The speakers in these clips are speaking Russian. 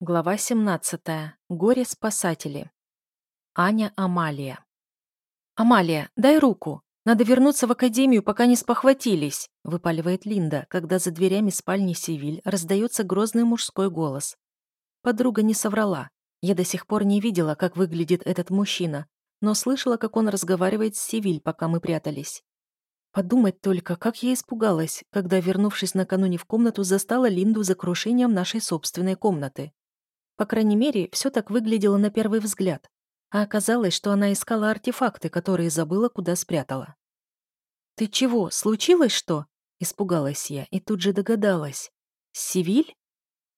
Глава 17. Горе-спасатели. Аня Амалия. «Амалия, дай руку. Надо вернуться в академию, пока не спохватились», выпаливает Линда, когда за дверями спальни Севиль раздается грозный мужской голос. Подруга не соврала. Я до сих пор не видела, как выглядит этот мужчина, но слышала, как он разговаривает с Севиль, пока мы прятались. Подумать только, как я испугалась, когда, вернувшись накануне в комнату, застала Линду за крушением нашей собственной комнаты. По крайней мере, все так выглядело на первый взгляд. А оказалось, что она искала артефакты, которые забыла, куда спрятала. «Ты чего, случилось что?» Испугалась я и тут же догадалась. «Сивиль?»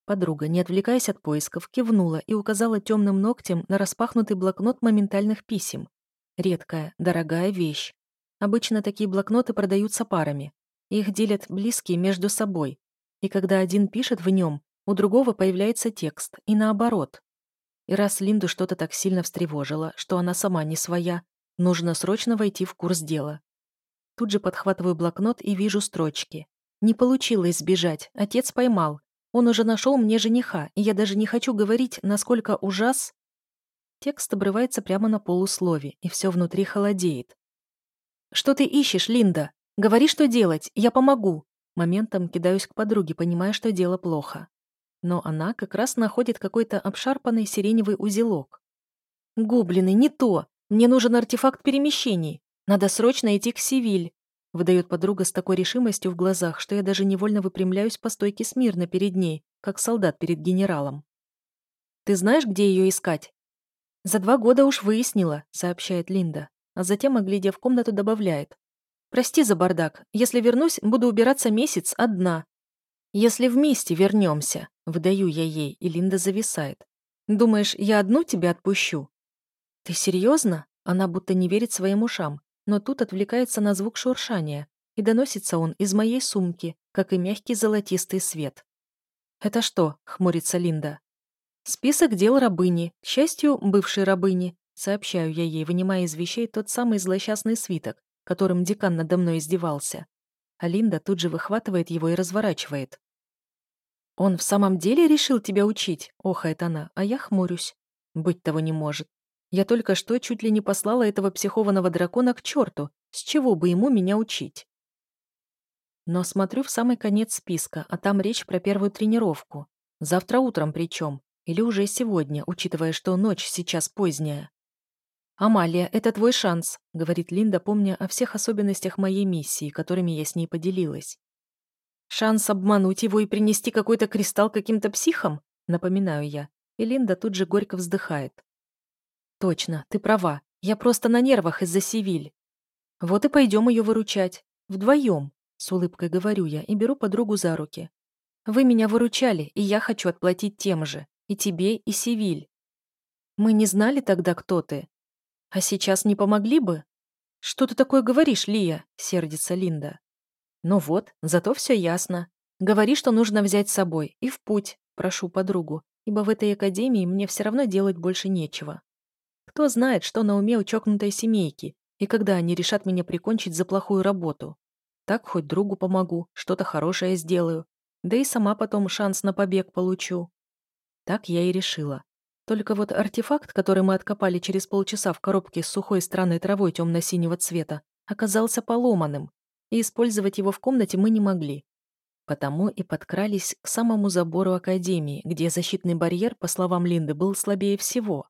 Подруга, не отвлекаясь от поисков, кивнула и указала темным ногтем на распахнутый блокнот моментальных писем. Редкая, дорогая вещь. Обычно такие блокноты продаются парами. Их делят близкие между собой. И когда один пишет в нем, у другого появляется текст, и наоборот. И раз Линду что-то так сильно встревожило, что она сама не своя, нужно срочно войти в курс дела. Тут же подхватываю блокнот и вижу строчки. Не получилось сбежать, отец поймал. Он уже нашел мне жениха, и я даже не хочу говорить, насколько ужас... Текст обрывается прямо на полуслове, и все внутри холодеет. «Что ты ищешь, Линда? Говори, что делать, я помогу!» Моментом кидаюсь к подруге, понимая, что дело плохо но она как раз находит какой-то обшарпанный сиреневый узелок. «Гоблины, не то! Мне нужен артефакт перемещений! Надо срочно идти к Сивиль!» выдает подруга с такой решимостью в глазах, что я даже невольно выпрямляюсь по стойке смирно перед ней, как солдат перед генералом. «Ты знаешь, где ее искать?» «За два года уж выяснила», — сообщает Линда, а затем, оглядев комнату, добавляет. «Прости за бардак. Если вернусь, буду убираться месяц одна. Если вместе вернемся», Выдаю я ей, и Линда зависает. «Думаешь, я одну тебя отпущу?» «Ты серьезно?» Она будто не верит своим ушам, но тут отвлекается на звук шуршания, и доносится он из моей сумки, как и мягкий золотистый свет. «Это что?» — хмурится Линда. «Список дел рабыни, к счастью, бывшей рабыни», сообщаю я ей, вынимая из вещей тот самый злосчастный свиток, которым декан надо мной издевался. А Линда тут же выхватывает его и разворачивает. «Он в самом деле решил тебя учить?» — охает она, а я хмурюсь. «Быть того не может. Я только что чуть ли не послала этого психованного дракона к черту. С чего бы ему меня учить?» Но смотрю в самый конец списка, а там речь про первую тренировку. Завтра утром причем. Или уже сегодня, учитывая, что ночь сейчас поздняя. «Амалия, это твой шанс», — говорит Линда, помня о всех особенностях моей миссии, которыми я с ней поделилась. Шанс обмануть его и принести какой-то кристалл каким-то психам? Напоминаю я. И Линда тут же горько вздыхает. Точно, ты права. Я просто на нервах из-за Севиль. Вот и пойдем ее выручать. Вдвоем. С улыбкой говорю я и беру подругу за руки. Вы меня выручали, и я хочу отплатить тем же. И тебе, и Севиль. Мы не знали тогда, кто ты. А сейчас не помогли бы? Что ты такое говоришь, Лия? Сердится Линда. Ну вот, зато все ясно. Говори, что нужно взять с собой, и в путь, прошу подругу, ибо в этой академии мне все равно делать больше нечего. Кто знает, что на уме у чокнутой семейки, и когда они решат меня прикончить за плохую работу. Так хоть другу помогу, что-то хорошее сделаю, да и сама потом шанс на побег получу. Так я и решила. Только вот артефакт, который мы откопали через полчаса в коробке с сухой странной травой темно-синего цвета, оказался поломанным, и использовать его в комнате мы не могли. Потому и подкрались к самому забору Академии, где защитный барьер, по словам Линды, был слабее всего.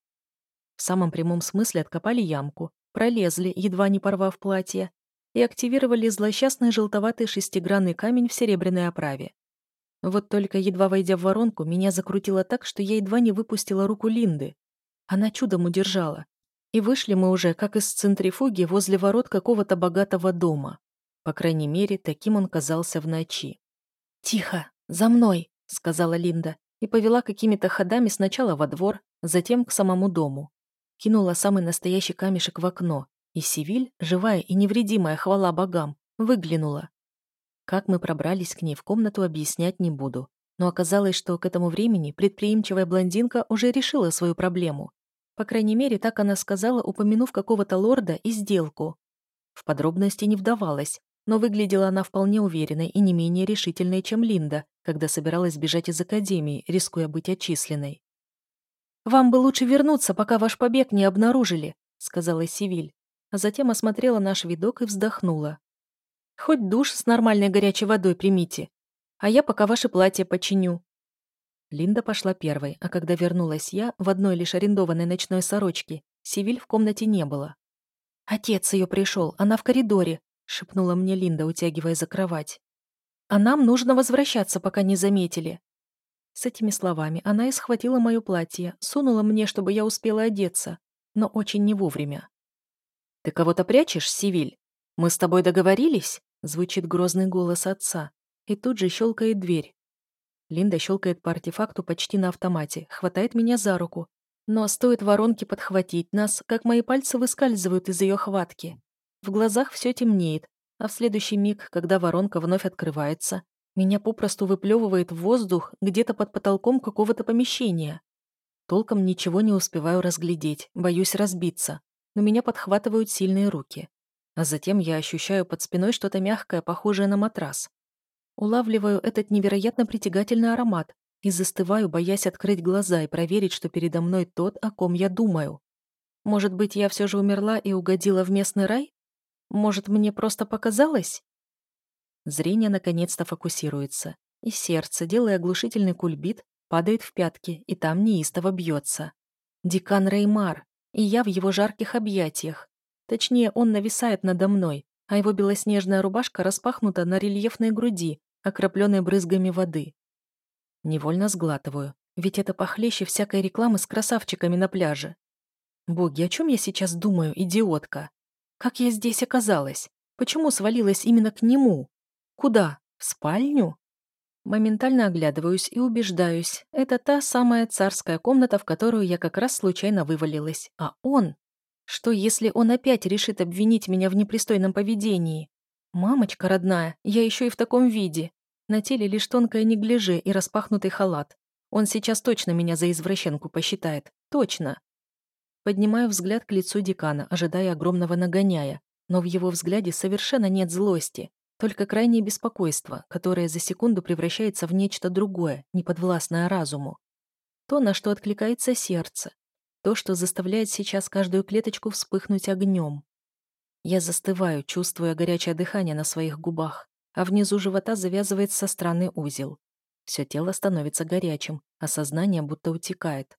В самом прямом смысле откопали ямку, пролезли, едва не порвав платье, и активировали злосчастный желтоватый шестигранный камень в серебряной оправе. Вот только едва войдя в воронку, меня закрутило так, что я едва не выпустила руку Линды. Она чудом удержала. И вышли мы уже, как из центрифуги, возле ворот какого-то богатого дома. По крайней мере, таким он казался в ночи. «Тихо! За мной!» — сказала Линда и повела какими-то ходами сначала во двор, затем к самому дому. Кинула самый настоящий камешек в окно, и Сивиль, живая и невредимая, хвала богам, выглянула. Как мы пробрались к ней в комнату, объяснять не буду. Но оказалось, что к этому времени предприимчивая блондинка уже решила свою проблему. По крайней мере, так она сказала, упомянув какого-то лорда и сделку. В подробности не вдавалась, но выглядела она вполне уверенной и не менее решительной, чем Линда, когда собиралась бежать из академии, рискуя быть отчисленной. «Вам бы лучше вернуться, пока ваш побег не обнаружили», — сказала Сивиль, а затем осмотрела наш видок и вздохнула. «Хоть душ с нормальной горячей водой примите, а я пока ваше платье починю». Линда пошла первой, а когда вернулась я, в одной лишь арендованной ночной сорочке, Сивиль в комнате не было. «Отец ее пришел, она в коридоре», — шепнула мне Линда, утягивая за кровать. «А нам нужно возвращаться, пока не заметили». С этими словами она и схватила мое платье, сунула мне, чтобы я успела одеться, но очень не вовремя. «Ты кого-то прячешь, Сивиль? Мы с тобой договорились?» — звучит грозный голос отца. И тут же щелкает дверь. Линда щелкает по артефакту почти на автомате, хватает меня за руку. Но стоит воронке подхватить нас, как мои пальцы выскальзывают из ее хватки. В глазах все темнеет, а в следующий миг, когда воронка вновь открывается, меня попросту выплевывает в воздух где-то под потолком какого-то помещения. Толком ничего не успеваю разглядеть, боюсь разбиться, но меня подхватывают сильные руки. А затем я ощущаю под спиной что-то мягкое, похожее на матрас. Улавливаю этот невероятно притягательный аромат и застываю, боясь открыть глаза и проверить, что передо мной тот, о ком я думаю. Может быть, я все же умерла и угодила в местный рай? Может, мне просто показалось? Зрение наконец-то фокусируется, и сердце, делая оглушительный кульбит, падает в пятки, и там неистово бьется. Декан Реймар, и я в его жарких объятиях. Точнее, он нависает надо мной, а его белоснежная рубашка распахнута на рельефной груди, окропленной брызгами воды. Невольно сглатываю, ведь это похлеще всякой рекламы с красавчиками на пляже. Боги, о чем я сейчас думаю, идиотка? Как я здесь оказалась? Почему свалилась именно к нему? Куда? В спальню? Моментально оглядываюсь и убеждаюсь, это та самая царская комната, в которую я как раз случайно вывалилась. А он? Что, если он опять решит обвинить меня в непристойном поведении? Мамочка родная, я еще и в таком виде. На теле лишь тонкое неглиже и распахнутый халат. Он сейчас точно меня за извращенку посчитает. Точно. Поднимаю взгляд к лицу декана, ожидая огромного нагоняя, но в его взгляде совершенно нет злости. Только крайнее беспокойство, которое за секунду превращается в нечто другое, неподвластное разуму. То, на что откликается сердце. То, что заставляет сейчас каждую клеточку вспыхнуть огнем. Я застываю, чувствуя горячее дыхание на своих губах, а внизу живота завязывается странный узел. Все тело становится горячим, а сознание будто утекает.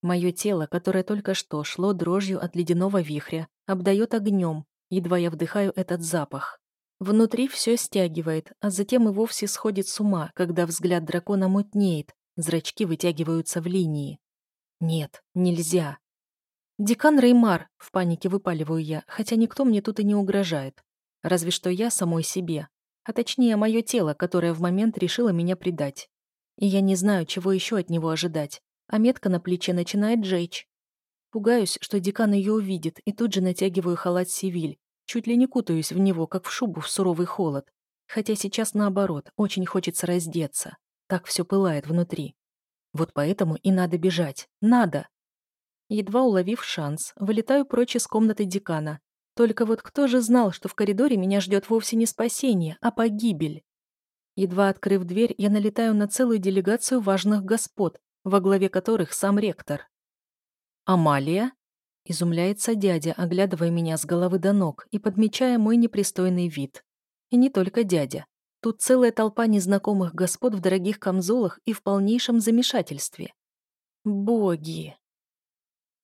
Мое тело, которое только что шло дрожью от ледяного вихря, обдает огнем, едва я вдыхаю этот запах. Внутри все стягивает, а затем и вовсе сходит с ума, когда взгляд дракона мутнеет, зрачки вытягиваются в линии. Нет, нельзя. «Декан Реймар», — в панике выпаливаю я, хотя никто мне тут и не угрожает. Разве что я самой себе. А точнее, мое тело, которое в момент решило меня предать. И я не знаю, чего еще от него ожидать. А метка на плече начинает жечь. Пугаюсь, что декан ее увидит, и тут же натягиваю халат Сивиль, Чуть ли не кутаюсь в него, как в шубу в суровый холод. Хотя сейчас наоборот, очень хочется раздеться. Так все пылает внутри. Вот поэтому и надо бежать. Надо. Едва уловив шанс, вылетаю прочь из комнаты декана. Только вот кто же знал, что в коридоре меня ждет вовсе не спасение, а погибель? Едва открыв дверь, я налетаю на целую делегацию важных господ, во главе которых сам ректор. «Амалия?» Изумляется дядя, оглядывая меня с головы до ног и подмечая мой непристойный вид. И не только дядя. Тут целая толпа незнакомых господ в дорогих камзолах и в полнейшем замешательстве. Боги!